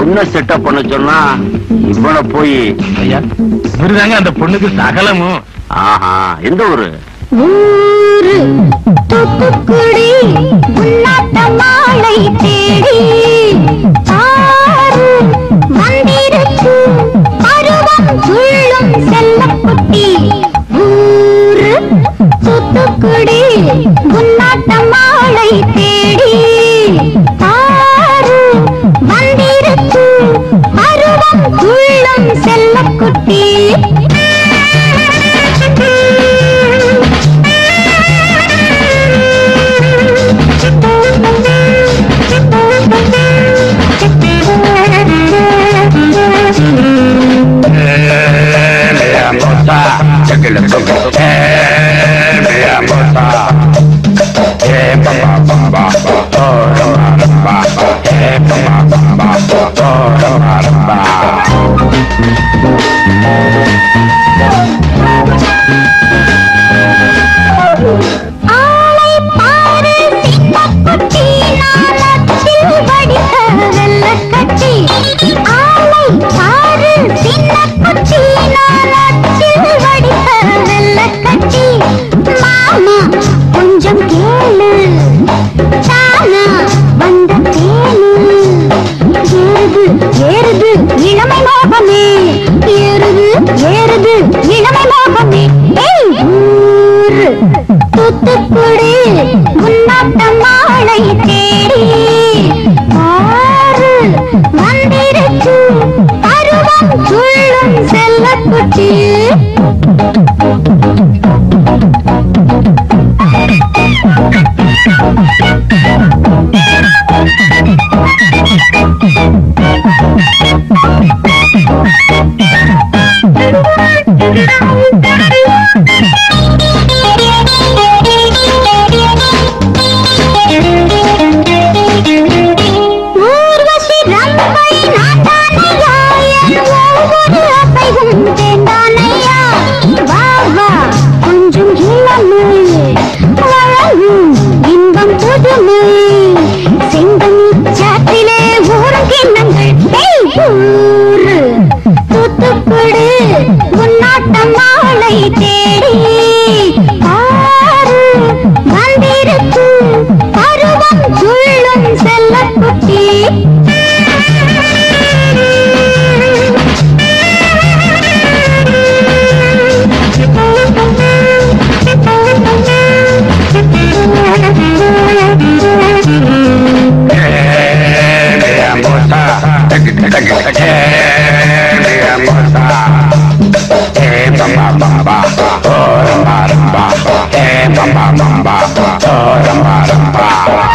பொண்ணை செட்டப் பண்ண சொன்னா இவனை போய் ஐயா இவருதாங்க அந்த பொண்ணுக்கு சகலமும். ஆஹா எந்த ஒரு Hey, ba ba ba ba, oh, ba ba ba, hey, ba ba ba ba. Urvashi రంపై నాట ramba o ramba ramba e papa